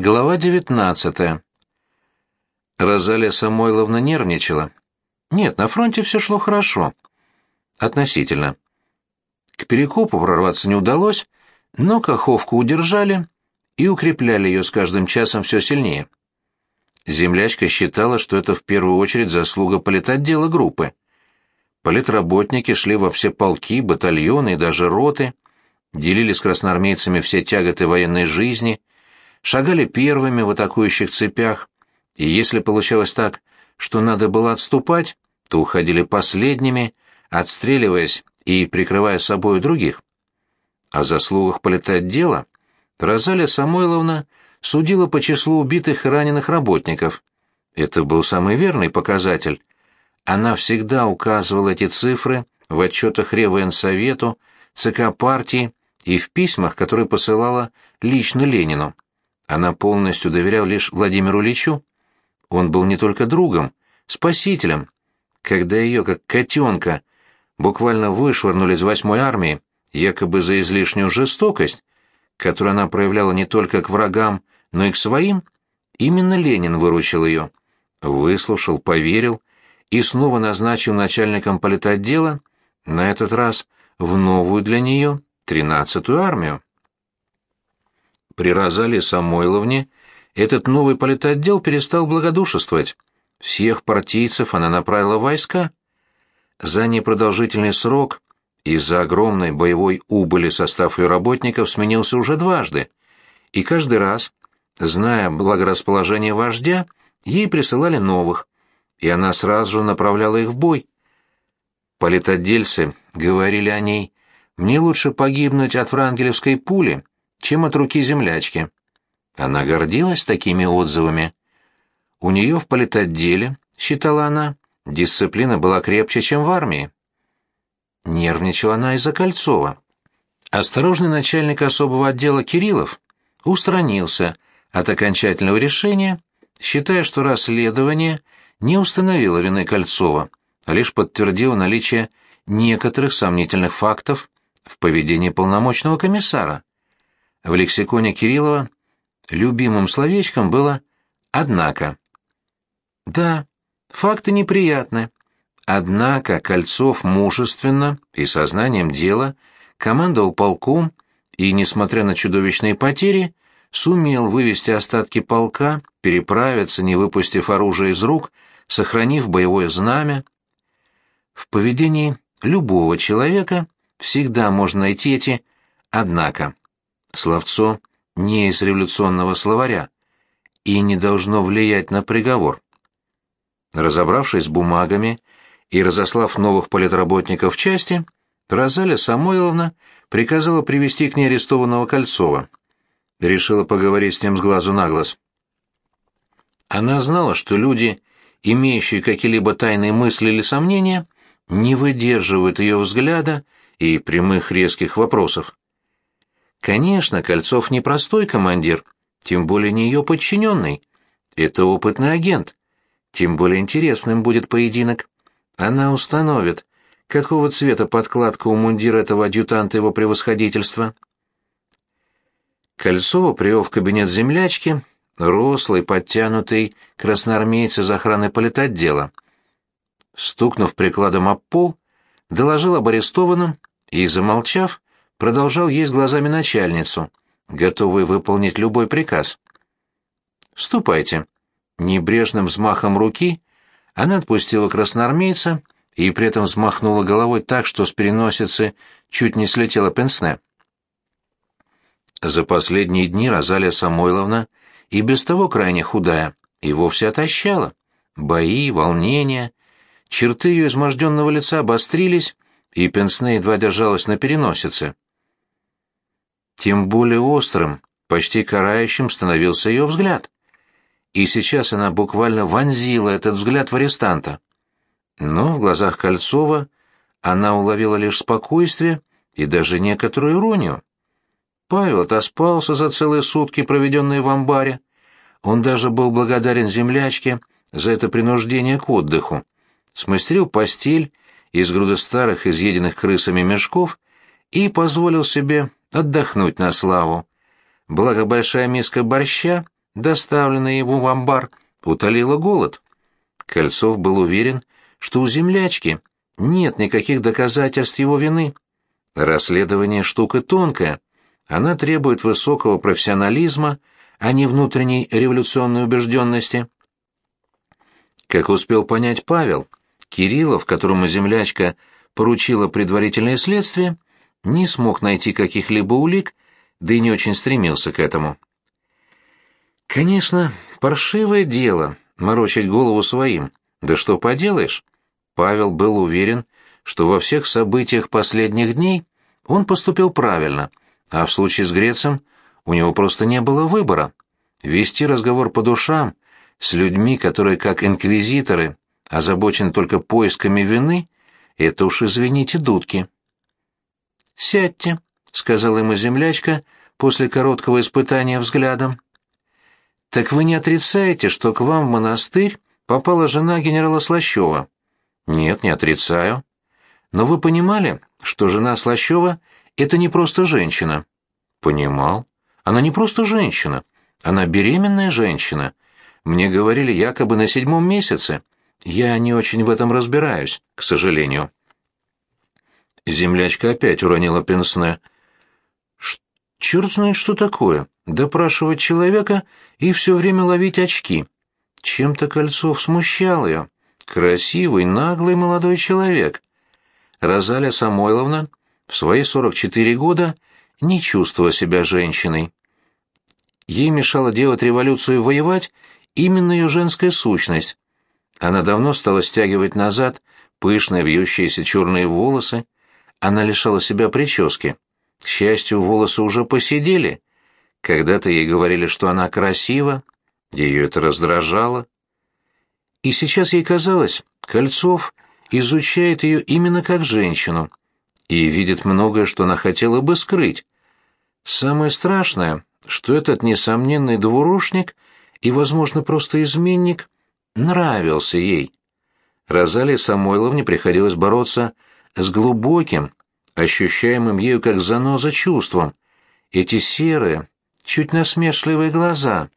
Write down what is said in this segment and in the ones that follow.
Глава девятнадцатая. Розалия Самойловна нервничала. Нет, на фронте все шло хорошо. Относительно. К перекопу прорваться не удалось, но Каховку удержали и укрепляли ее с каждым часом все сильнее. Землячка считала, что это в первую очередь заслуга политотдела группы. Политработники шли во все полки, батальоны и даже роты, делили с красноармейцами все тяготы военной жизни, шагали первыми в атакующих цепях, и если получалось так, что надо было отступать, то уходили последними, отстреливаясь и прикрывая собой других. О заслугах политотдела Розалия Самойловна судила по числу убитых и раненых работников. Это был самый верный показатель. Она всегда указывала эти цифры в отчетах Реввоенсовету, ЦК партии и в письмах, которые посылала лично Ленину. Она полностью доверяла лишь Владимиру Ильичу. Он был не только другом, спасителем. Когда ее, как котенка, буквально вышвырнули из восьмой армии, якобы за излишнюю жестокость, которую она проявляла не только к врагам, но и к своим, именно Ленин выручил ее. Выслушал, поверил и снова назначил начальником политотдела, на этот раз в новую для нее тринадцатую армию при Розалии Самойловне этот новый политотдел перестал благодушествовать. Всех партийцев она направила в войска. За непродолжительный срок из-за огромной боевой убыли состав ее работников сменился уже дважды, и каждый раз, зная благорасположение вождя, ей присылали новых, и она сразу же направляла их в бой. Политотдельцы говорили о ней, «Мне лучше погибнуть от врангелевской пули, чем от руки землячки. Она гордилась такими отзывами. У нее в политотделе, считала она, дисциплина была крепче, чем в армии. Нервничала она из-за Кольцова. Осторожный начальник особого отдела Кириллов устранился от окончательного решения, считая, что расследование не установило вины Кольцова, а лишь подтвердило наличие некоторых сомнительных фактов в поведении полномочного комиссара. В лексиконе Кириллова любимым словечком было «однако». Да, факты неприятны. Однако Кольцов мужественно и сознанием дела командовал полком и, несмотря на чудовищные потери, сумел вывести остатки полка, переправиться, не выпустив оружие из рук, сохранив боевое знамя. В поведении любого человека всегда можно найти эти «однако». Словцо не из революционного словаря и не должно влиять на приговор. Разобравшись с бумагами и разослав новых политработников в части, Розалия Самойловна приказала привести к ней арестованного Кольцова. Решила поговорить с ним с глазу на глаз. Она знала, что люди, имеющие какие-либо тайные мысли или сомнения, не выдерживают ее взгляда и прямых резких вопросов. Конечно, Кольцов не простой командир, тем более не ее подчиненный. Это опытный агент. Тем более интересным будет поединок. Она установит, какого цвета подкладка у мундира этого адъютанта его превосходительства. Кольцова привел в кабинет землячки, рослый, подтянутый красноармейец из охраны политотдела. Стукнув прикладом об пол, доложил об арестованном и, замолчав, продолжал есть глазами начальницу, готовый выполнить любой приказ. «Ступайте». Небрежным взмахом руки она отпустила красноармейца и при этом взмахнула головой так, что с переносицы чуть не слетела пенсне. За последние дни Розалия Самойловна и без того крайне худая, и вовсе отощала. Бои, волнения, черты ее изможденного лица обострились, и пенсне едва держалась на переносице. Тем более острым, почти карающим становился ее взгляд. И сейчас она буквально вонзила этот взгляд в арестанта. Но в глазах Кольцова она уловила лишь спокойствие и даже некоторую иронию. Павел отоспался за целые сутки, проведенные в амбаре. Он даже был благодарен землячке за это принуждение к отдыху. Смастерил постель из груда старых, изъеденных крысами мешков и позволил себе отдохнуть на славу. Благо большая миска борща доставленная ему в амбар, утолила голод. Кольцов был уверен, что у землячки нет никаких доказательств его вины. Расследование штука тонкая, она требует высокого профессионализма, а не внутренней революционной убежденности. Как успел понять Павел, Кириллов, которому землячка поручила предварительное следствие, не смог найти каких-либо улик, да и не очень стремился к этому. Конечно, паршивое дело морочить голову своим. Да что поделаешь? Павел был уверен, что во всех событиях последних дней он поступил правильно, а в случае с Грецем у него просто не было выбора. Вести разговор по душам с людьми, которые, как инквизиторы, озабочены только поисками вины, это уж, извините, дудки. «Сядьте», — сказала ему землячка после короткого испытания взглядом. «Так вы не отрицаете, что к вам в монастырь попала жена генерала Слащева?» «Нет, не отрицаю. Но вы понимали, что жена Слащева — это не просто женщина?» «Понимал. Она не просто женщина. Она беременная женщина. Мне говорили якобы на седьмом месяце. Я не очень в этом разбираюсь, к сожалению». Землячка опять уронила пенсне. «Черт знает, что такое. Допрашивать человека и все время ловить очки. Чем-то Кольцов смущал ее. Красивый, наглый молодой человек. Розалия Самойловна в свои 44 года не чувствовала себя женщиной. Ей мешало делать революцию и воевать именно ее женская сущность. Она давно стала стягивать назад пышные вьющиеся черные волосы, она лишала себя прически. К счастью, волосы уже посидели. Когда-то ей говорили, что она красива, ее это раздражало. И сейчас ей казалось, Кольцов изучает ее именно как женщину и видит многое, что она хотела бы скрыть. Самое страшное, что этот несомненный двурушник и, возможно, просто изменник нравился ей. Розалии Самойловне приходилось бороться с глубоким, ощущаемым ею как заноза чувством. Эти серые, чуть насмешливые глаза,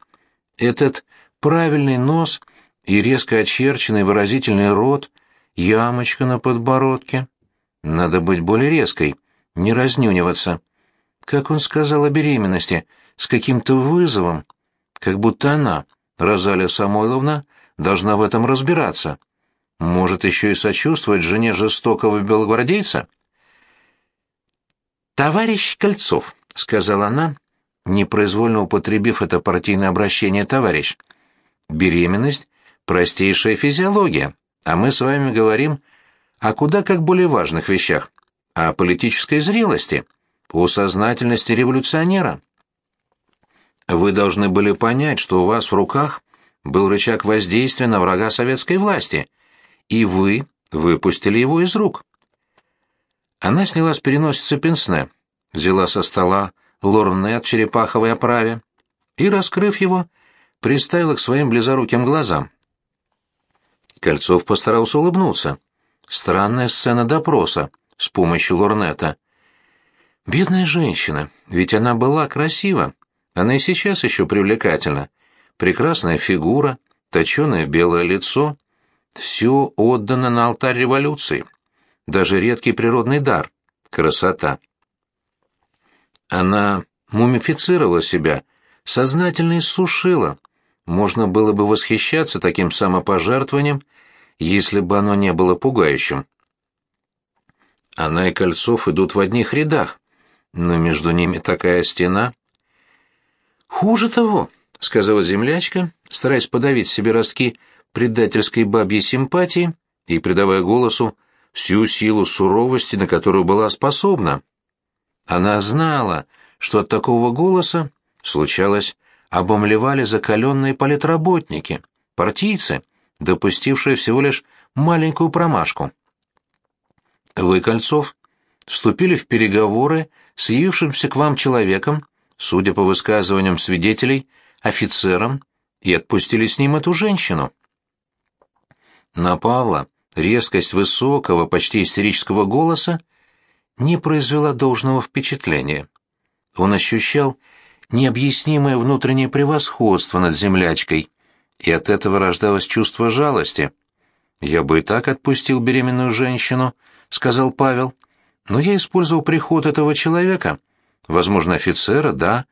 этот правильный нос и резко очерченный выразительный рот, ямочка на подбородке. Надо быть более резкой, не разнюниваться. Как он сказал о беременности, с каким-то вызовом, как будто она, Розалия Самойловна, должна в этом разбираться. Может, еще и сочувствовать жене жестокого белогвардейца? «Товарищ Кольцов», — сказала она, непроизвольно употребив это партийное обращение «товарищ», — «беременность — простейшая физиология, а мы с вами говорим о куда как более важных вещах, о политической зрелости, о сознательности революционера. Вы должны были понять, что у вас в руках был рычаг воздействия на врага советской власти — и вы выпустили его из рук. Она сняла с переносицы пенсне, взяла со стола лорнет в черепаховой оправе и, раскрыв его, приставила к своим близоруким глазам. Кольцов постарался улыбнуться. Странная сцена допроса с помощью лорнета. Бедная женщина, ведь она была красива. Она и сейчас еще привлекательна. Прекрасная фигура, точеное белое лицо, все отдано на алтарь революции. Даже редкий природный дар — красота. Она мумифицировала себя, сознательно иссушила. Можно было бы восхищаться таким самопожертвованием, если бы оно не было пугающим. Она и Кольцов идут в одних рядах, но между ними такая стена. «Хуже того», — сказала землячка, стараясь подавить себе ростки предательской бабьей симпатии и придавая голосу всю силу суровости, на которую была способна. Она знала, что от такого голоса, случалось, обомлевали закаленные политработники, партийцы, допустившие всего лишь маленькую промашку. Вы, Кольцов, вступили в переговоры с явившимся к вам человеком, судя по высказываниям свидетелей, офицером, и отпустили с ним эту женщину. На Павла резкость высокого, почти истерического голоса не произвела должного впечатления. Он ощущал необъяснимое внутреннее превосходство над землячкой, и от этого рождалось чувство жалости. «Я бы и так отпустил беременную женщину», — сказал Павел, — «но я использовал приход этого человека, возможно, офицера, да,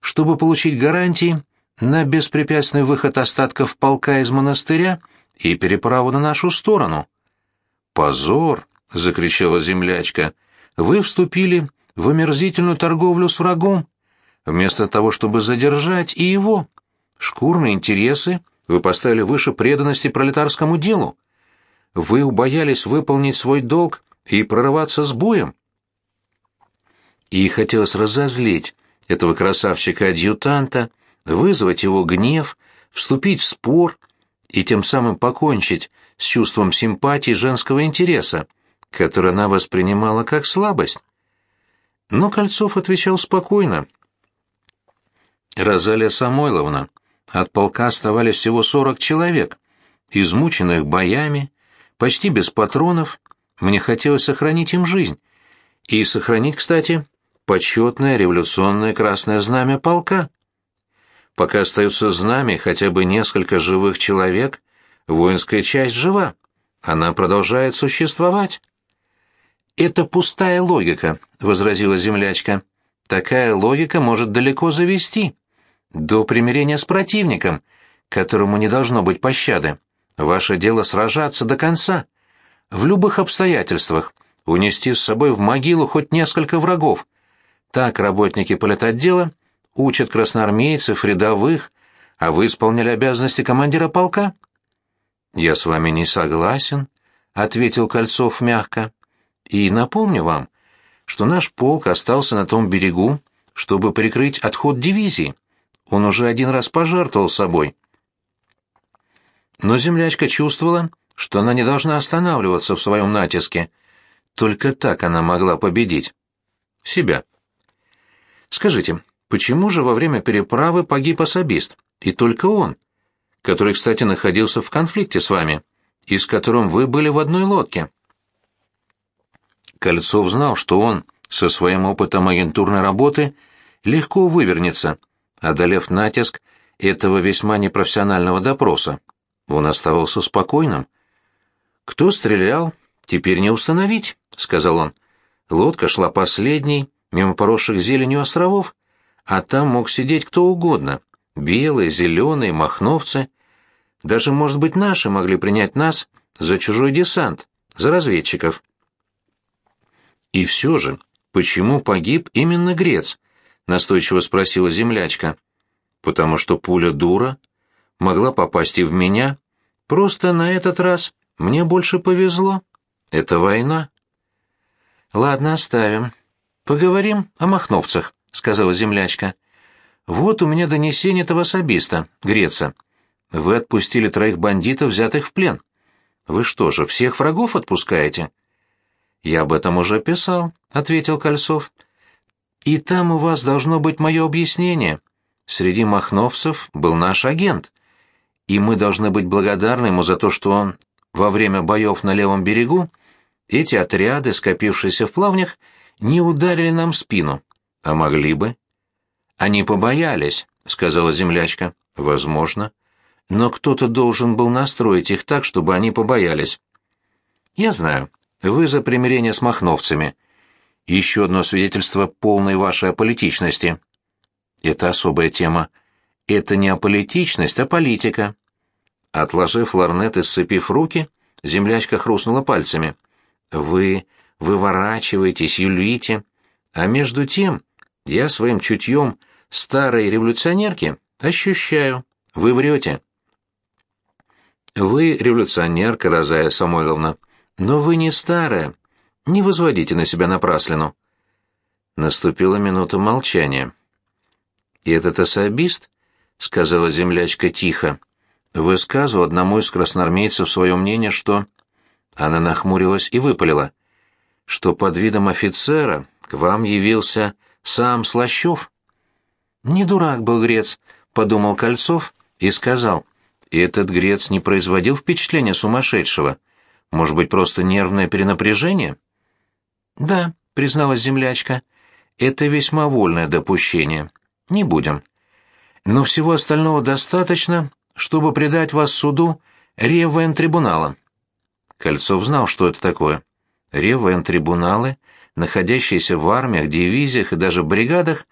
чтобы получить гарантии на беспрепятственный выход остатков полка из монастыря и переправу на нашу сторону». «Позор!» — закричала землячка. «Вы вступили в омерзительную торговлю с врагом, вместо того, чтобы задержать и его. Шкурные интересы вы поставили выше преданности пролетарскому делу. Вы убоялись выполнить свой долг и прорываться с боем. И хотелось разозлить этого красавчика-адъютанта, вызвать его гнев, вступить в спор и тем самым покончить с чувством симпатии женского интереса, которое она воспринимала как слабость. Но Кольцов отвечал спокойно. «Розалия Самойловна, от полка оставались всего сорок человек, измученных боями, почти без патронов, мне хотелось сохранить им жизнь. И сохранить, кстати, почетное революционное красное знамя полка. Пока остается знамя хотя бы несколько живых человек, воинская часть жива, она продолжает существовать. «Это пустая логика», — возразила землячка. «Такая логика может далеко завести. До примирения с противником, которому не должно быть пощады. Ваше дело сражаться до конца. В любых обстоятельствах. Унести с собой в могилу хоть несколько врагов. Так работники политотдела учат красноармейцев, рядовых, а вы исполняли обязанности командира полка. «Я с вами не согласен», — ответил Кольцов мягко. «И напомню вам, что наш полк остался на том берегу, чтобы прикрыть отход дивизии. Он уже один раз пожертвовал собой. Но землячка чувствовала, что она не должна останавливаться в своем натиске. Только так она могла победить. Себя. Скажите, почему же во время переправы погиб особист, и только он, который, кстати, находился в конфликте с вами, и с которым вы были в одной лодке? Кольцов знал, что он, со своим опытом агентурной работы, легко вывернется, одолев натиск этого весьма непрофессионального допроса. Он оставался спокойным. «Кто стрелял, теперь не установить», — сказал он. Лодка шла последней, мимо поросших зеленью островов, а там мог сидеть кто угодно. Белые, зеленые, махновцы. Даже, может быть, наши могли принять нас за чужой десант, за разведчиков. И все же, почему погиб именно Грец? Настойчиво спросила землячка. Потому что пуля дура могла попасть и в меня. Просто на этот раз мне больше повезло. Это война. Ладно, оставим. Поговорим о махновцах, сказала землячка. Вот у меня донесение этого особиста, Греца. Вы отпустили троих бандитов, взятых в плен. Вы что же, всех врагов отпускаете? Я об этом уже писал, ответил Кольцов. И там у вас должно быть мое объяснение. Среди махновцев был наш агент, и мы должны быть благодарны ему за то, что он во время боев на левом берегу эти отряды, скопившиеся в плавнях, не ударили нам в спину, а могли бы. Они побоялись, сказала землячка. Возможно, но кто-то должен был настроить их так, чтобы они побоялись. Я знаю. Вы за примирение с махновцами. Еще одно свидетельство полной вашей аполитичности. Это особая тема. Это не аполитичность, а политика. Отложив ларнет и сцепив руки, землячка хрустнула пальцами. Вы выворачиваетесь, юлите, а между тем я своим чутьем старой революционерки ощущаю. Вы врете. Вы революционерка, Розая Самойловна, но вы не старая. Не возводите на себя напраслину. Наступила минута молчания. «И этот особист, — сказала землячка тихо, — высказывал одному из красноармейцев свое мнение, что...» Она нахмурилась и выпалила, что под видом офицера к вам явился сам Слащев. «Не дурак был грец», — подумал Кольцов и сказал, «И этот грец не производил впечатления сумасшедшего. Может быть, просто нервное перенапряжение?» «Да», — призналась землячка, — «это весьма вольное допущение. Не будем. Но всего остального достаточно, чтобы предать вас суду Реввоентрибунала. Кольцов знал, что это такое. Реввоентрибуналы, находящиеся в армиях, дивизиях и даже бригадах,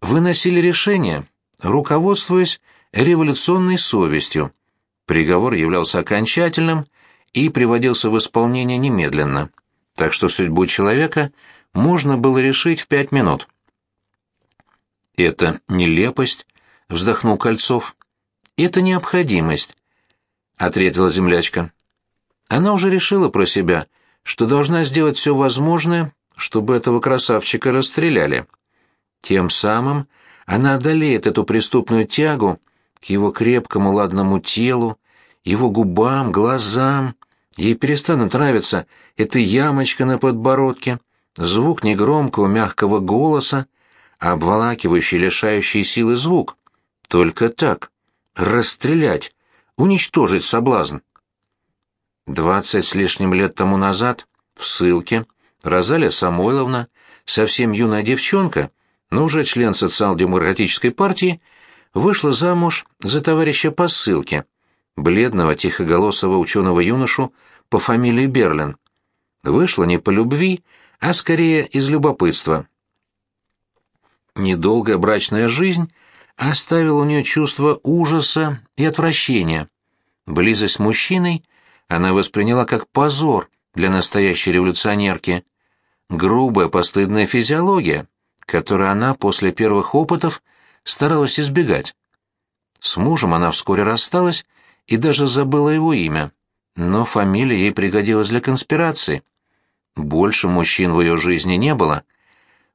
выносили решения, руководствуясь революционной совестью. Приговор являлся окончательным и приводился в исполнение немедленно, так что судьбу человека можно было решить в пять минут. «Это нелепость», — вздохнул Кольцов. «Это необходимость», — ответила землячка. Она уже решила про себя, что должна сделать все возможное, чтобы этого красавчика расстреляли. Тем самым она одолеет эту преступную тягу к его крепкому ладному телу, его губам, глазам. Ей перестанут нравиться эта ямочка на подбородке, звук негромкого мягкого голоса, обволакивающий, лишающий силы звук. Только так. Расстрелять, уничтожить соблазн. Двадцать с лишним лет тому назад, в ссылке, Розалия Самойловна, совсем юная девчонка, но уже член социал-демократической партии, вышла замуж за товарища по ссылке, бледного тихоголосого ученого-юношу по фамилии Берлин. Вышла не по любви, а скорее из любопытства. Недолгая брачная жизнь оставила у нее чувство ужаса и отвращения. Близость с мужчиной она восприняла как позор для настоящей революционерки. Грубая, постыдная физиология, которую она после первых опытов старалась избегать. С мужем она вскоре рассталась и даже забыла его имя, но фамилия ей пригодилась для конспирации. Больше мужчин в ее жизни не было.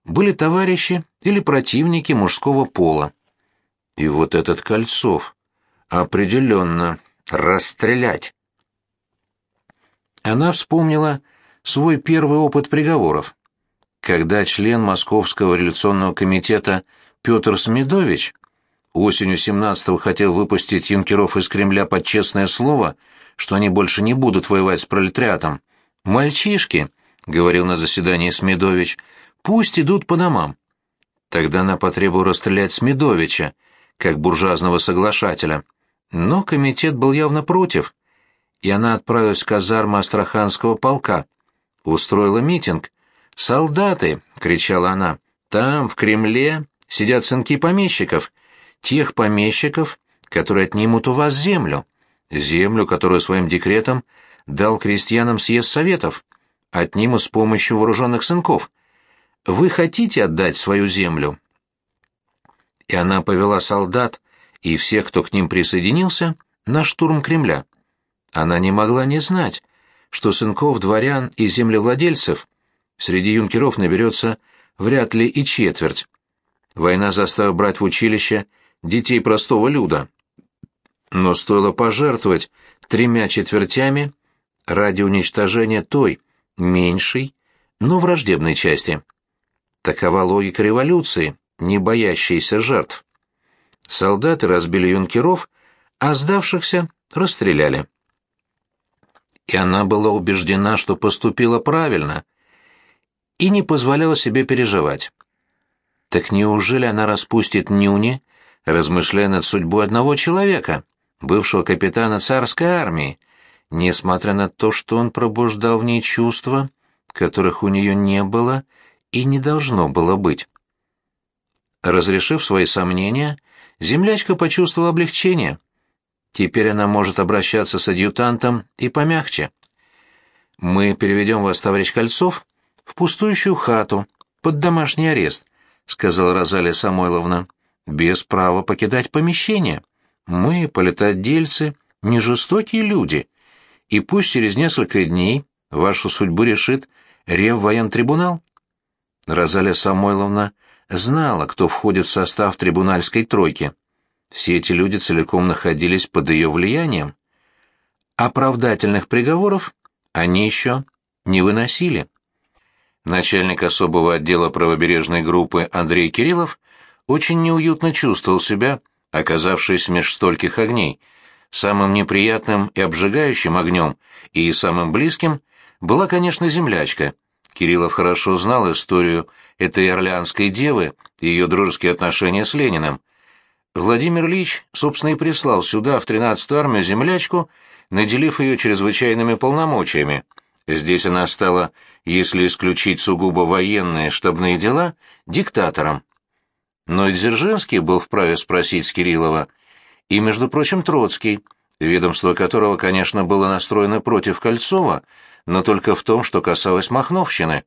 Были товарищи или противники мужского пола. И вот этот Кольцов. Определенно. Расстрелять. Она вспомнила свой первый опыт приговоров. Когда член Московского революционного комитета Петр Смедович осенью 17-го хотел выпустить юнкеров из Кремля под честное слово, что они больше не будут воевать с пролетариатом. «Мальчишки», — говорил на заседании Смедович, — «пусть идут по домам». Тогда она потребовала расстрелять Смедовича, как буржуазного соглашателя. Но комитет был явно против, и она отправилась в казарму Астраханского полка. Устроила митинг. «Солдаты!» — кричала она. «Там, в Кремле, сидят сынки помещиков, тех помещиков, которые отнимут у вас землю, землю, которую своим декретом дал крестьянам съезд советов, отнимут с помощью вооруженных сынков. Вы хотите отдать свою землю?» И она повела солдат и всех, кто к ним присоединился, на штурм Кремля. Она не могла не знать, что сынков дворян и землевладельцев среди юнкеров наберется вряд ли и четверть. Война заставила брать в училище детей простого люда. Но стоило пожертвовать тремя четвертями ради уничтожения той, меньшей, но враждебной части. Такова логика революции, не боящейся жертв. Солдаты разбили юнкеров, а сдавшихся расстреляли и она была убеждена, что поступила правильно, и не позволяла себе переживать. Так неужели она распустит нюни, размышляя над судьбой одного человека, бывшего капитана царской армии, несмотря на то, что он пробуждал в ней чувства, которых у нее не было и не должно было быть? Разрешив свои сомнения, землячка почувствовала облегчение — Теперь она может обращаться с адъютантом и помягче. Мы переведем вас, товарищ Кольцов, в пустующую хату, под домашний арест, сказала Розалия Самойловна, без права покидать помещение. Мы, политотдельцы, не жестокие люди, и пусть через несколько дней вашу судьбу решит Реввоентрибунал. Розалия Самойловна знала, кто входит в состав трибунальской тройки. Все эти люди целиком находились под ее влиянием. Оправдательных приговоров они еще не выносили. Начальник особого отдела правобережной группы Андрей Кириллов очень неуютно чувствовал себя, оказавшись меж стольких огней. Самым неприятным и обжигающим огнем, и самым близким, была, конечно, землячка, Кириллов хорошо знал историю этой орлеанской девы и ее дружеские отношения с Лениным. Владимир Ильич, собственно, и прислал сюда, в 13-ю армию, землячку, наделив ее чрезвычайными полномочиями. Здесь она стала, если исключить сугубо военные штабные дела, диктатором. Но и Дзержинский был вправе спросить с Кириллова, и, между прочим, Троцкий, ведомство которого, конечно, было настроено против Кольцова, но только в том, что касалось Махновщины.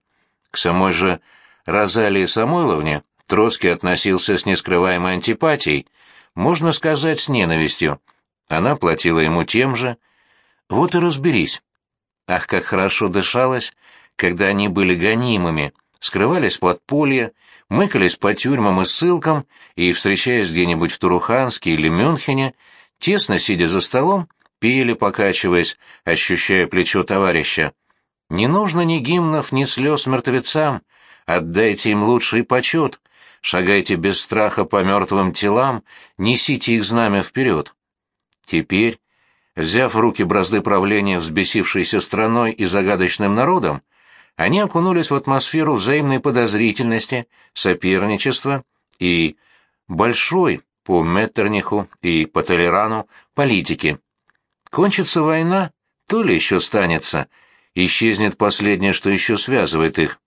К самой же Розалии Самойловне Троцкий относился с нескрываемой антипатией, можно сказать, с ненавистью. Она платила ему тем же. Вот и разберись. Ах, как хорошо дышалось, когда они были гонимыми, скрывались в подполье, мыкались по тюрьмам и ссылкам и, встречаясь где-нибудь в Туруханске или Мюнхене, тесно сидя за столом, пели, покачиваясь, ощущая плечо товарища. «Не нужно ни гимнов, ни слез мертвецам, отдайте им лучший почет, шагайте без страха по мертвым телам, несите их знамя вперед». Теперь, взяв в руки бразды правления взбесившейся страной и загадочным народом, они окунулись в атмосферу взаимной подозрительности, соперничества и большой, по Меттерниху и по Толерану, политики. Кончится война, то ли еще станется, исчезнет последнее, что еще связывает их.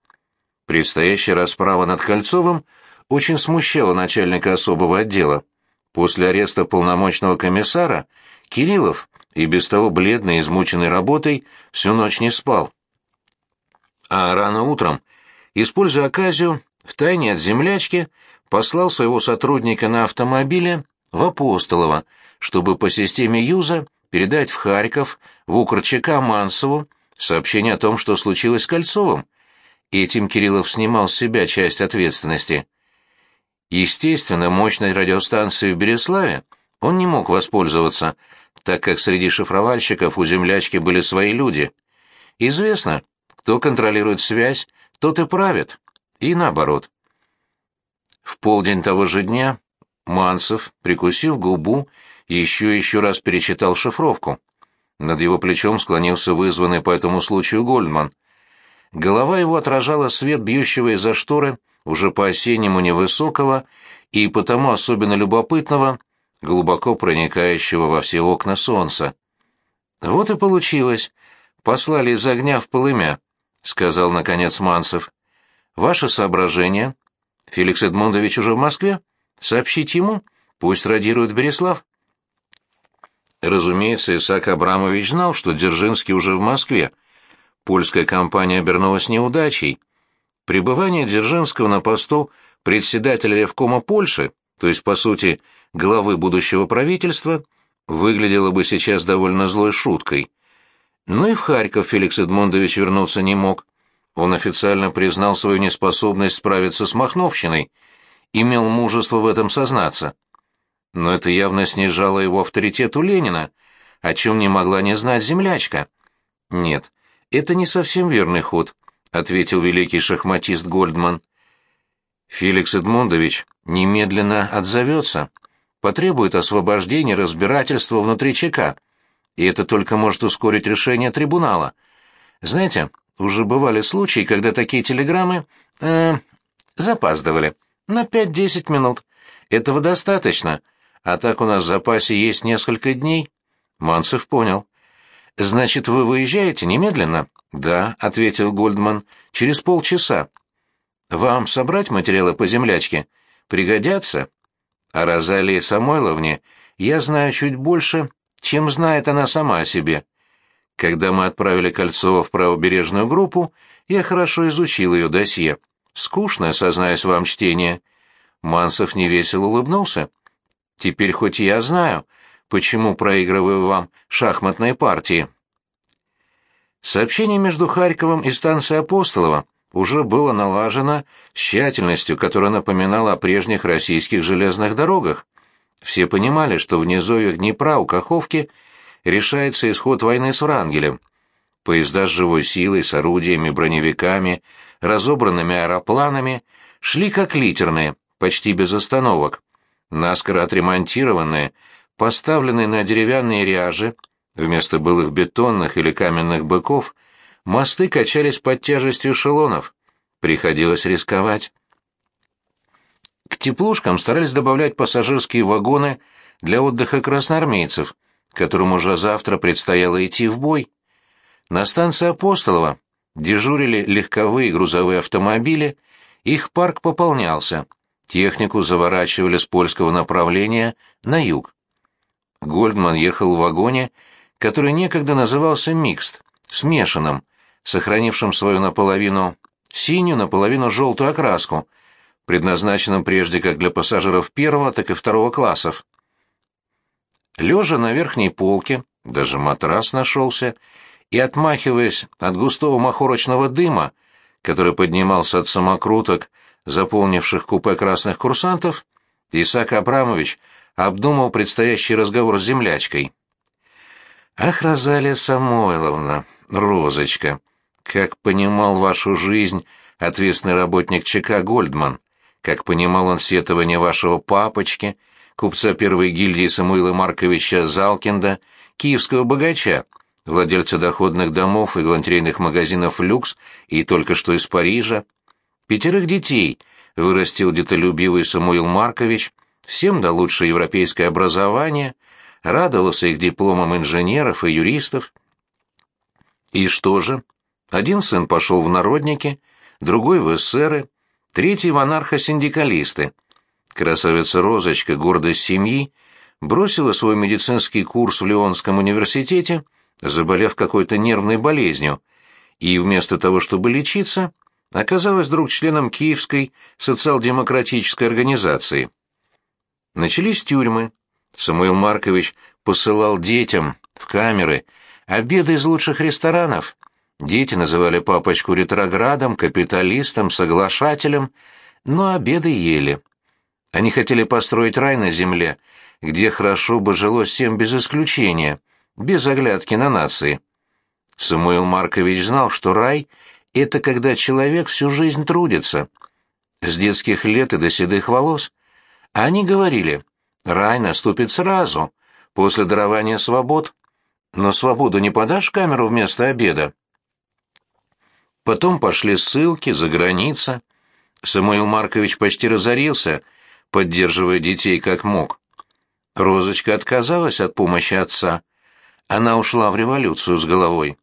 Предстоящая расправа над Кольцовым очень смущала начальника особого отдела. После ареста полномочного комиссара Кириллов, и без того бледный измученный работой, всю ночь не спал. А рано утром, используя оказию, втайне от землячки послал своего сотрудника на автомобиле в Апостолово, чтобы по системе Юза передать в Харьков, в Укрчака Мансову, сообщение о том, что случилось с Кольцовым. Этим Кириллов снимал с себя часть ответственности. Естественно, мощной радиостанцией в Береславе он не мог воспользоваться, так как среди шифровальщиков у землячки были свои люди. Известно, кто контролирует связь, тот и правит, и наоборот. В полдень того же дня Мансов, прикусив губу, еще и еще раз перечитал шифровку. Над его плечом склонился вызванный по этому случаю Гольдман. Голова его отражала свет бьющего из-за шторы, уже по-осеннему невысокого и потому особенно любопытного, глубоко проникающего во все окна солнца. Вот и получилось. Послали из огня в полымя, — сказал, наконец, Мансов. Ваше соображение? Феликс Эдмондович уже в Москве? Сообщить ему? Пусть радирует в Береслав. Разумеется, Исаак Абрамович знал, что Дзержинский уже в Москве. Польская кампания обернулась неудачей. Пребывание Дзержинского на посту председателя Ревкома Польши, то есть, по сути, главы будущего правительства, выглядело бы сейчас довольно злой шуткой. Но и в Харьков Феликс Эдмондович вернуться не мог. Он официально признал свою неспособность справиться с Махновщиной, имел мужество в этом сознаться но это явно снижало его авторитет у Ленина, о чем не могла не знать землячка. «Нет, это не совсем верный ход», — ответил великий шахматист Гольдман. «Феликс Эдмундович немедленно отзовется, потребует освобождения разбирательства внутри ЧК, и это только может ускорить решение трибунала. Знаете, уже бывали случаи, когда такие телеграммы э, запаздывали на пять-десять минут. Этого достаточно» а так у нас в запасе есть несколько дней. Манцев понял. Значит, вы выезжаете немедленно? Да, ответил Гольдман. Через полчаса. Вам собрать материалы по землячке? Пригодятся? О Розалии Самойловне я знаю чуть больше, чем знает она сама о себе. Когда мы отправили Кольцова в правобережную группу, я хорошо изучил ее досье. Скучное, сознаюсь вам, чтение. Мансов невесело улыбнулся. Теперь хоть я знаю, почему проигрываю вам шахматные партии. Сообщение между Харьковом и станцией Апостолова уже было налажено с тщательностью, которая напоминала о прежних российских железных дорогах. Все понимали, что в низовьях Днепра у Каховки решается исход войны с Врангелем. Поезда с живой силой, с орудиями, броневиками, разобранными аэропланами шли как литерные, почти без остановок наскоро отремонтированные, поставленные на деревянные ряжи, вместо былых бетонных или каменных быков, мосты качались под тяжестью эшелонов. Приходилось рисковать. К теплушкам старались добавлять пассажирские вагоны для отдыха красноармейцев, которым уже завтра предстояло идти в бой. На станции Апостолова дежурили легковые грузовые автомобили, их парк пополнялся, технику заворачивали с польского направления на юг. Гольдман ехал в вагоне, который некогда назывался «микст», смешанным, сохранившим свою наполовину синюю, наполовину желтую окраску, предназначенным прежде как для пассажиров первого, так и второго классов. Лежа на верхней полке, даже матрас нашелся, и отмахиваясь от густого махорочного дыма, который поднимался от самокруток, заполнивших купе красных курсантов, Исаак Абрамович обдумал предстоящий разговор с землячкой. «Ах, Розалия Самойловна, розочка, как понимал вашу жизнь ответственный работник ЧК Гольдман, как понимал он сетование вашего папочки, купца первой гильдии Самуила Марковича Залкинда, киевского богача, владельца доходных домов и галантерейных магазинов «Люкс» и только что из Парижа. Пятерых детей вырастил детолюбивый Самуил Маркович, всем дал лучшее европейское образование, радовался их дипломам инженеров и юристов. И что же? Один сын пошел в народники, другой в эсеры, третий в анархосиндикалисты. Красавица Розочка, гордость семьи, бросила свой медицинский курс в Лионском университете, заболев какой-то нервной болезнью, и вместо того, чтобы лечиться, оказалась вдруг членом Киевской социал-демократической организации. Начались тюрьмы. Самуил Маркович посылал детям в камеры обеды из лучших ресторанов. Дети называли папочку ретроградом, капиталистом, соглашателем, но обеды ели. Они хотели построить рай на земле, где хорошо бы жилось всем без исключения, без оглядки на нации. Самуил Маркович знал, что рай — это когда человек всю жизнь трудится, с детских лет и до седых волос. А они говорили, рай наступит сразу, после дарования свобод. Но свободу не подашь камеру вместо обеда. Потом пошли ссылки, за граница. Самуил Маркович почти разорился — поддерживая детей как мог. Розочка отказалась от помощи отца. Она ушла в революцию с головой.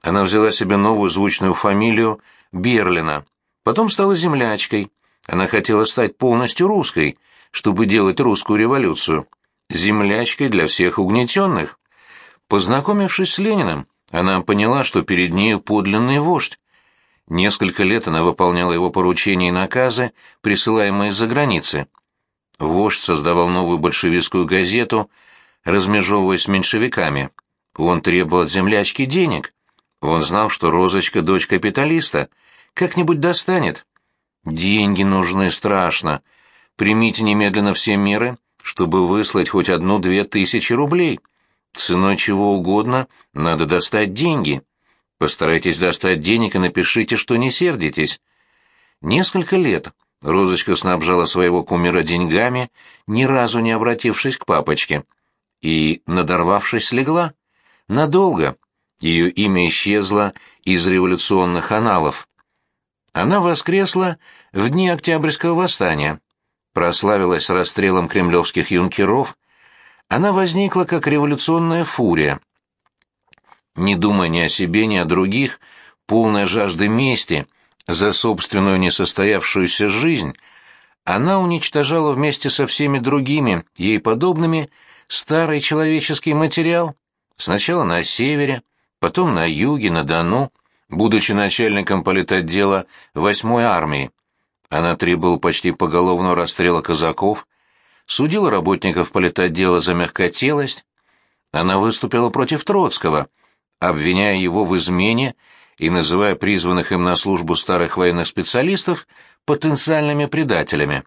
Она взяла себе новую звучную фамилию Берлина, потом стала землячкой. Она хотела стать полностью русской, чтобы делать русскую революцию. Землячкой для всех угнетенных. Познакомившись с Лениным, она поняла, что перед нею подлинный вождь. Несколько лет она выполняла его поручения и наказы, присылаемые из-за границы. Вождь создавал новую большевистскую газету, размежевываясь с меньшевиками. Он требовал от землячки денег. Он знал, что Розочка — дочь капиталиста. Как-нибудь достанет. Деньги нужны страшно. Примите немедленно все меры, чтобы выслать хоть одну-две тысячи рублей. Ценой чего угодно надо достать деньги. Постарайтесь достать денег и напишите, что не сердитесь. Несколько лет Розочка снабжала своего кумира деньгами, ни разу не обратившись к папочке. И, надорвавшись, легла. Надолго. Ее имя исчезло из революционных аналов. Она воскресла в дни Октябрьского восстания, прославилась расстрелом кремлевских юнкеров. Она возникла как революционная фурия, не думая ни о себе, ни о других, полная жажды мести за собственную несостоявшуюся жизнь, она уничтожала вместе со всеми другими, ей подобными, старый человеческий материал, сначала на севере, потом на юге, на Дону, будучи начальником политотдела 8-й армии. Она требовала почти поголовного расстрела казаков, судила работников политотдела за мягкотелость, она выступила против Троцкого – обвиняя его в измене и называя призванных им на службу старых военных специалистов потенциальными предателями.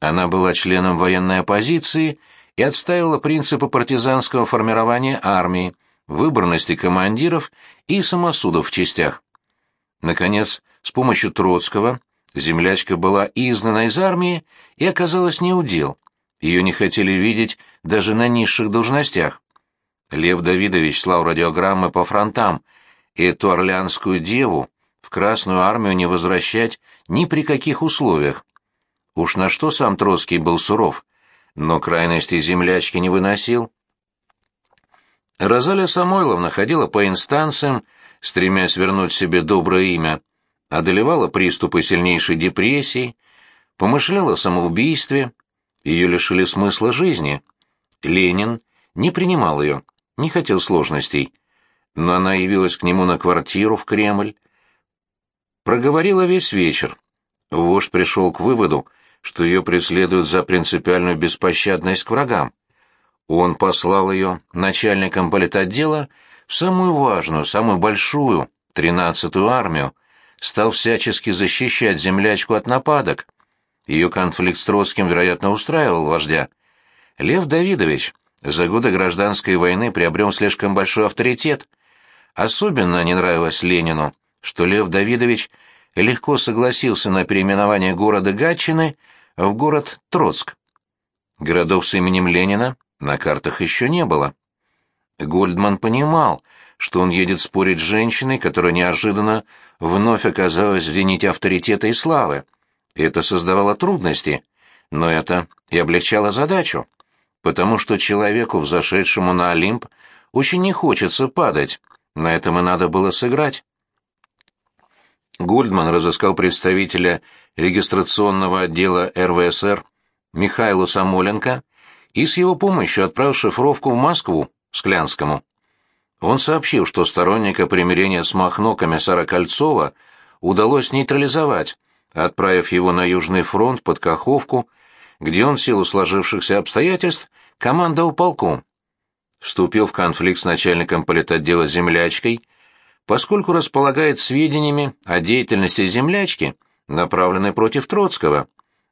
Она была членом военной оппозиции и отстаивала принципы партизанского формирования армии, выборности командиров и самосудов в частях. Наконец, с помощью Троцкого землячка была изгнана из армии и оказалась неудел. Ее не хотели видеть даже на низших должностях. Лев Давидович слал радиограммы по фронтам. эту орлеанскую деву в Красную армию не возвращать ни при каких условиях. Уж на что сам Троцкий был суров, но крайности землячки не выносил. Розалия Самойловна ходила по инстанциям, стремясь вернуть себе доброе имя, одолевала приступы сильнейшей депрессии, помышляла о самоубийстве, ее лишили смысла жизни. Ленин не принимал ее, не хотел сложностей, но она явилась к нему на квартиру в Кремль, проговорила весь вечер. Вождь пришел к выводу, что ее преследуют за принципиальную беспощадность к врагам. Он послал ее начальником политотдела в самую важную, самую большую, тринадцатую армию, стал всячески защищать землячку от нападок. Ее конфликт с Троцким, вероятно, устраивал вождя. Лев Давидович за годы гражданской войны приобрел слишком большой авторитет. Особенно не нравилось Ленину, что Лев Давидович легко согласился на переименование города Гатчины в город Троцк. Городов с именем Ленина на картах еще не было. Гольдман понимал, что он едет спорить с женщиной, которая неожиданно вновь оказалась в зените авторитета и славы. Это создавало трудности, но это и облегчало задачу, потому что человеку, взошедшему на Олимп, очень не хочется падать, на этом и надо было сыграть. Гольдман разыскал представителя регистрационного отдела РВСР Михаила Самоленко и с его помощью отправил шифровку в Москву, Склянскому. Он сообщил, что сторонника примирения с Махно комиссара Кольцова удалось нейтрализовать, отправив его на Южный фронт под Каховку, где он в силу сложившихся обстоятельств командовал полком. Вступил в конфликт с начальником политотдела землячкой, поскольку располагает сведениями о деятельности землячки, направленной против Троцкого.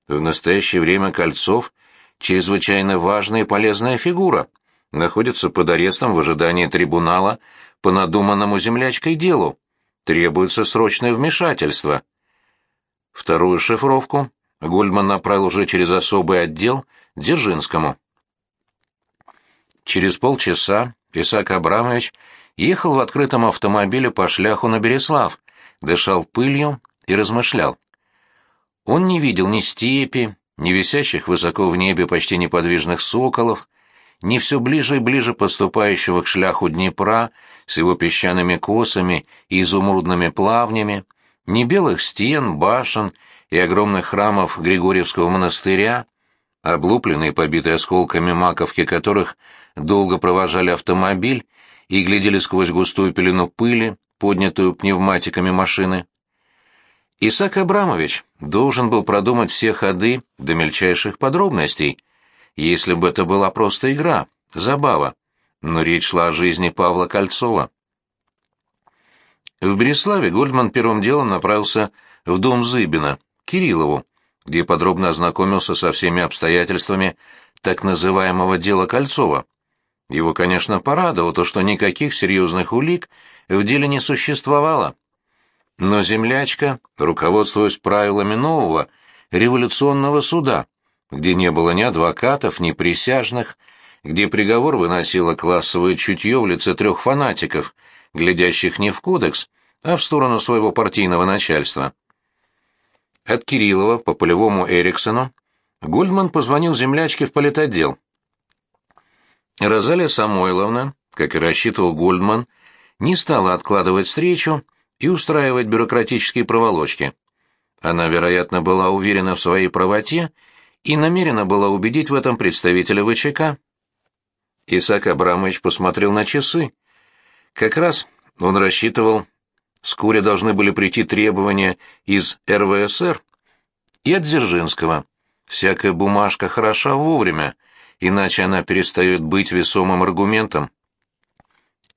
В настоящее время Кольцов – чрезвычайно важная и полезная фигура, находится под арестом в ожидании трибунала по надуманному землячкой делу. Требуется срочное вмешательство. Вторую шифровку Гольдман направил уже через особый отдел Дзержинскому. Через полчаса Исаак Абрамович ехал в открытом автомобиле по шляху на Береслав, дышал пылью и размышлял. Он не видел ни степи, ни висящих высоко в небе почти неподвижных соколов, ни все ближе и ближе подступающего к шляху Днепра с его песчаными косами и изумрудными плавнями, ни белых стен, башен и огромных храмов Григорьевского монастыря, облупленные побитые осколками маковки которых долго провожали автомобиль и глядели сквозь густую пелену пыли, поднятую пневматиками машины. Исаак Абрамович должен был продумать все ходы до мельчайших подробностей, если бы это была просто игра, забава, но речь шла о жизни Павла Кольцова. В Береславе Гольдман первым делом направился в дом Зыбина, Кириллову, где подробно ознакомился со всеми обстоятельствами так называемого дела Кольцова. Его, конечно, порадовало то, что никаких серьезных улик в деле не существовало. Но землячка, руководствуясь правилами нового революционного суда, где не было ни адвокатов, ни присяжных, где приговор выносило классовое чутье в лице трех фанатиков, глядящих не в кодекс, а в сторону своего партийного начальства. От Кириллова по полевому Эриксону Гольдман позвонил землячке в политотдел. Розалия Самойловна, как и рассчитывал Гольдман, не стала откладывать встречу и устраивать бюрократические проволочки. Она, вероятно, была уверена в своей правоте и намерена была убедить в этом представителя ВЧК. Исаак Абрамович посмотрел на часы. Как раз он рассчитывал, вскоре должны были прийти требования из РВСР и от Дзержинского. Всякая бумажка хороша вовремя, иначе она перестает быть весомым аргументом.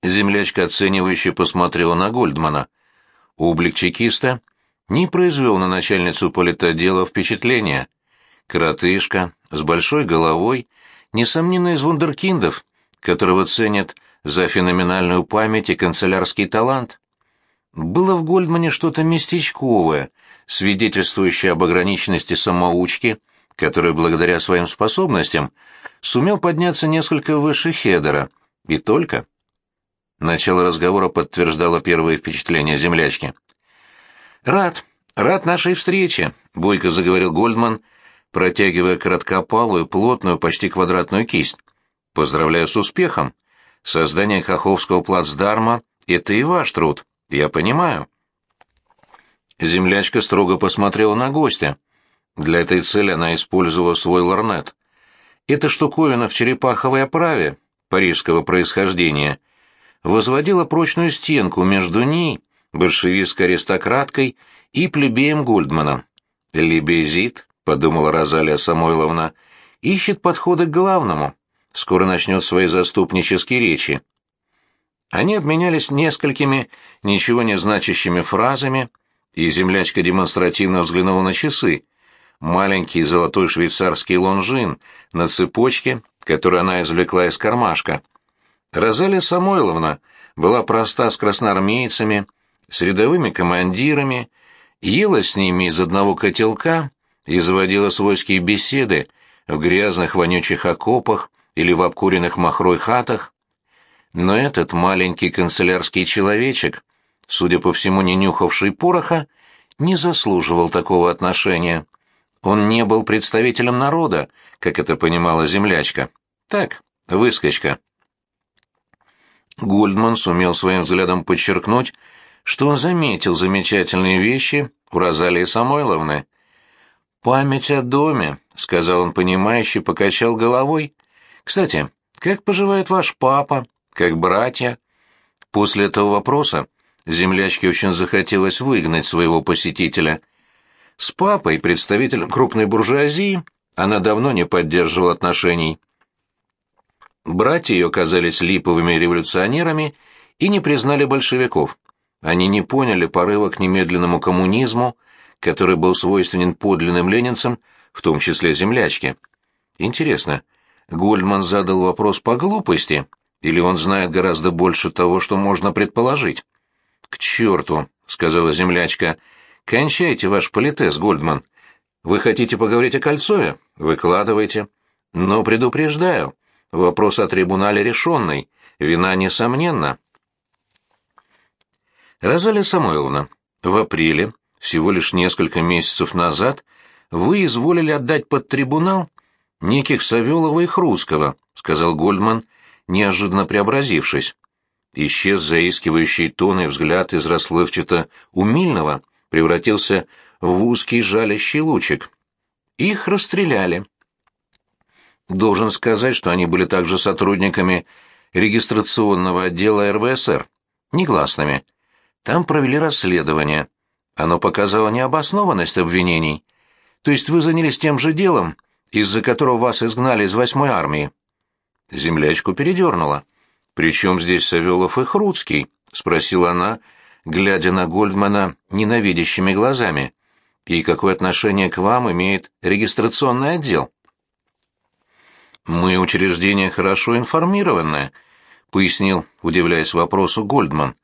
Землячка оценивающе посмотрела на Гольдмана. Облик чекиста не произвел на начальницу политотдела впечатления. Коротышка, с большой головой, несомненно, из вундеркиндов, которого ценят за феноменальную память и канцелярский талант. Было в Гольдмане что-то местечковое, свидетельствующее об ограниченности самоучки, который благодаря своим способностям сумел подняться несколько выше Хедера, и только. Начало разговора подтверждало первые впечатления землячки. «Рад, рад нашей встрече», — бойко заговорил Гольдман, протягивая короткопалую, плотную, почти квадратную кисть. «Поздравляю с успехом. Создание Каховского плацдарма — это и ваш труд, я понимаю». Землячка строго посмотрела на гостя. Для этой цели она использовала свой лорнет. Эта штуковина в черепаховой оправе, парижского происхождения, возводила прочную стенку между ней, большевистской аристократкой, и плебеем Гольдманом. «Лебезит», — подумала Розалия Самойловна, — «ищет подходы к главному. Скоро начнет свои заступнические речи». Они обменялись несколькими ничего не значащими фразами, и землячка демонстративно взглянула на часы. Маленький золотой швейцарский лонжин на цепочке, который она извлекла из кармашка. Розалия Самойловна была проста с красноармейцами, с рядовыми командирами, ела с ними из одного котелка и заводила свойские беседы в грязных вонючих окопах или в обкуренных махрой хатах. Но этот маленький канцелярский человечек — судя по всему не нюхавший пороха, не заслуживал такого отношения. Он не был представителем народа, как это понимала землячка. Так, выскочка. Гольдман сумел своим взглядом подчеркнуть, что он заметил замечательные вещи у Розалии Самойловны. «Память о доме», — сказал он понимающе, покачал головой. «Кстати, как поживает ваш папа? Как братья?» После этого вопроса землячке очень захотелось выгнать своего посетителя. С папой, представителем крупной буржуазии, она давно не поддерживала отношений. Братья ее казались липовыми революционерами и не признали большевиков. Они не поняли порыва к немедленному коммунизму, который был свойственен подлинным ленинцам, в том числе землячке. Интересно, Гольдман задал вопрос по глупости, или он знает гораздо больше того, что можно предположить? «К черту!» — сказала землячка. «Кончайте ваш политез, Гольдман. Вы хотите поговорить о Кольцове? Выкладывайте. Но предупреждаю, вопрос о трибунале решенный, вина несомненна». Розалия Самойловна, в апреле, всего лишь несколько месяцев назад, вы изволили отдать под трибунал неких Савелова и Хрустского, сказал Гольдман, неожиданно преобразившись. Исчез заискивающий тон и взгляд из расслывчато умильного, превратился в узкий жалящий лучик. Их расстреляли. Должен сказать, что они были также сотрудниками регистрационного отдела РВСР, негласными. Там провели расследование. Оно показало необоснованность обвинений. То есть вы занялись тем же делом, из-за которого вас изгнали из восьмой армии. Землячку передернуло. «При чем здесь Савелов и Хруцкий?» — спросила она, глядя на Гольдмана ненавидящими глазами. «И какое отношение к вам имеет регистрационный отдел?» «Мы учреждение хорошо информированное», — пояснил, удивляясь вопросу, Гольдман.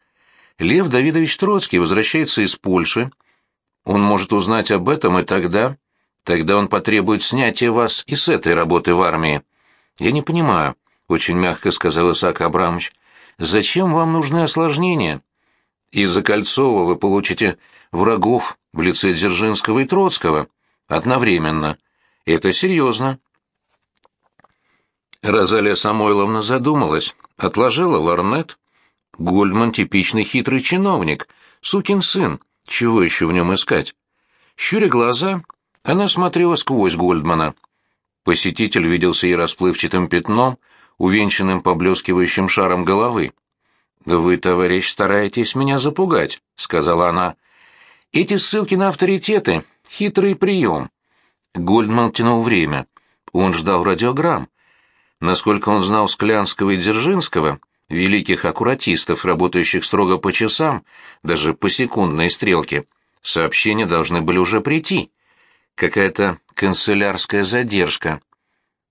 «Лев Давидович Троцкий возвращается из Польши. Он может узнать об этом и тогда... Тогда он потребует снятия вас и с этой работы в армии. Я не понимаю, — очень мягко сказал Исаак Абрамович. «Зачем вам нужны осложнения? Из-за Кольцова вы получите врагов в лице Дзержинского и Троцкого. Одновременно. Это серьезно». Розалия Самойловна задумалась, отложила ларнет. Гольдман — типичный хитрый чиновник, сукин сын, чего еще в нем искать? Щуря глаза, она смотрела сквозь Гольдмана. Посетитель виделся ей расплывчатым пятном — увенчанным поблескивающим шаром головы. «Вы, товарищ, стараетесь меня запугать», — сказала она. «Эти ссылки на авторитеты — хитрый прием». Гольдман тянул время. Он ждал радиограмм. Насколько он знал Склянского и Дзержинского, великих аккуратистов, работающих строго по часам, даже по секундной стрелке, сообщения должны были уже прийти. Какая-то канцелярская задержка.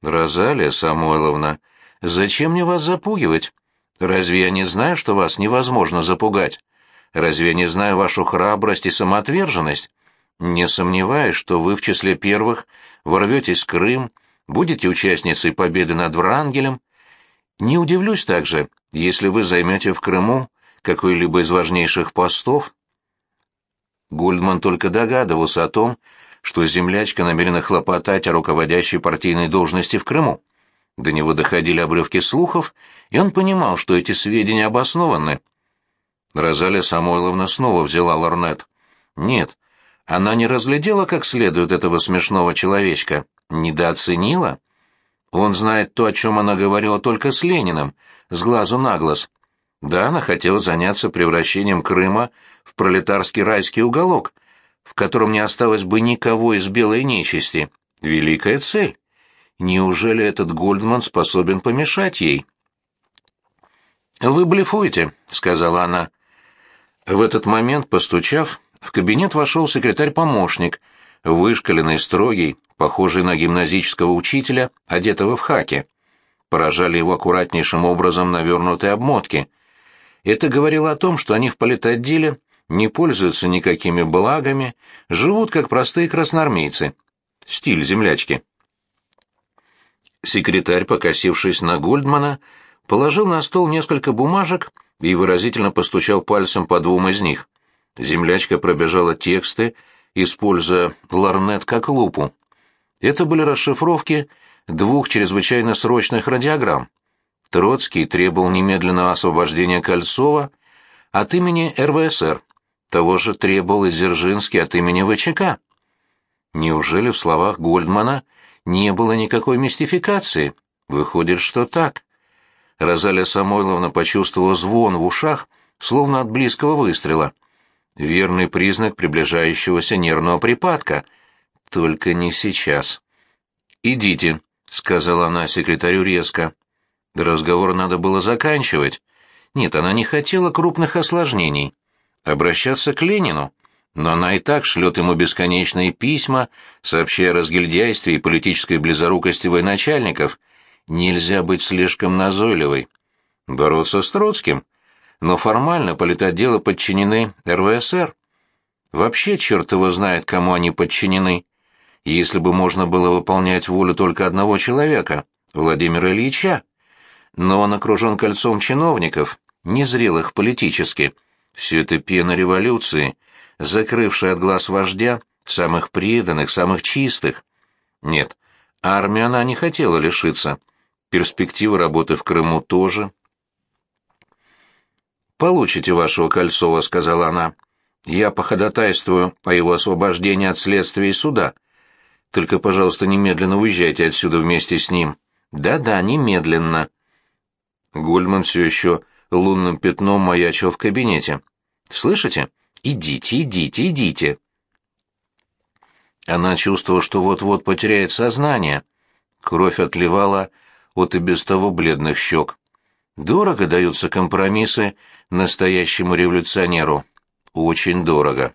«Розалия Самойловна», Зачем мне вас запугивать? Разве я не знаю, что вас невозможно запугать? Разве я не знаю вашу храбрость и самоотверженность? Не сомневаюсь, что вы в числе первых ворветесь в Крым, будете участницей победы над Врангелем. Не удивлюсь также, если вы займете в Крыму какой-либо из важнейших постов?» Гольдман только догадывался о том, что землячка намерена хлопотать о руководящей партийной должности в Крыму. До него доходили обрывки слухов, и он понимал, что эти сведения обоснованы. Розалия Самойловна снова взяла лорнет. Нет, она не разглядела как следует этого смешного человечка, недооценила. Он знает то, о чем она говорила только с Лениным, с глазу на глаз. Да, она хотела заняться превращением Крыма в пролетарский райский уголок, в котором не осталось бы никого из белой нечисти. Великая цель. Неужели этот Гольдман способен помешать ей? «Вы блефуете», — сказала она. В этот момент, постучав, в кабинет вошел секретарь-помощник, вышкаленный, строгий, похожий на гимназического учителя, одетого в хаке. Поражали его аккуратнейшим образом навернутые обмотки. Это говорило о том, что они в политотделе не пользуются никакими благами, живут как простые красноармейцы. Стиль землячки. Секретарь, покосившись на Гольдмана, положил на стол несколько бумажек и выразительно постучал пальцем по двум из них. Землячка пробежала тексты, используя ларнет как лупу. Это были расшифровки двух чрезвычайно срочных радиограмм. Троцкий требовал немедленного освобождения Кольцова от имени РВСР. Того же требовал и Дзержинский от имени ВЧК. Неужели в словах Гольдмана не было никакой мистификации? Выходит, что так. Розалия Самойловна почувствовала звон в ушах, словно от близкого выстрела. Верный признак приближающегося нервного припадка. Только не сейчас. «Идите», — сказала она секретарю резко. Разговор надо было заканчивать. Нет, она не хотела крупных осложнений. Обращаться к Ленину. Но она и так шлет ему бесконечные письма, сообщая о разгильдяйстве и политической близорукости военачальников — Нельзя быть слишком назойливой. Бороться с Троцким? Но формально политотделы подчинены РВСР. Вообще черт его знает, кому они подчинены. Если бы можно было выполнять волю только одного человека, Владимира Ильича. Но он окружен кольцом чиновников, незрелых политически. Все это пена революции, закрывшая от глаз вождя самых преданных, самых чистых. Нет, армию она не хотела лишиться перспективы работы в Крыму тоже. «Получите вашего Кольцова», — сказала она. «Я походатайствую о его освобождении от следствия и суда. Только, пожалуйста, немедленно уезжайте отсюда вместе с ним». «Да-да, немедленно». Гольман все еще лунным пятном маячил в кабинете. «Слышите? Идите, идите, идите». Она чувствовала, что вот-вот потеряет сознание. Кровь отливала от и без того бледных щек. Дорого даются компромиссы настоящему революционеру. Очень дорого.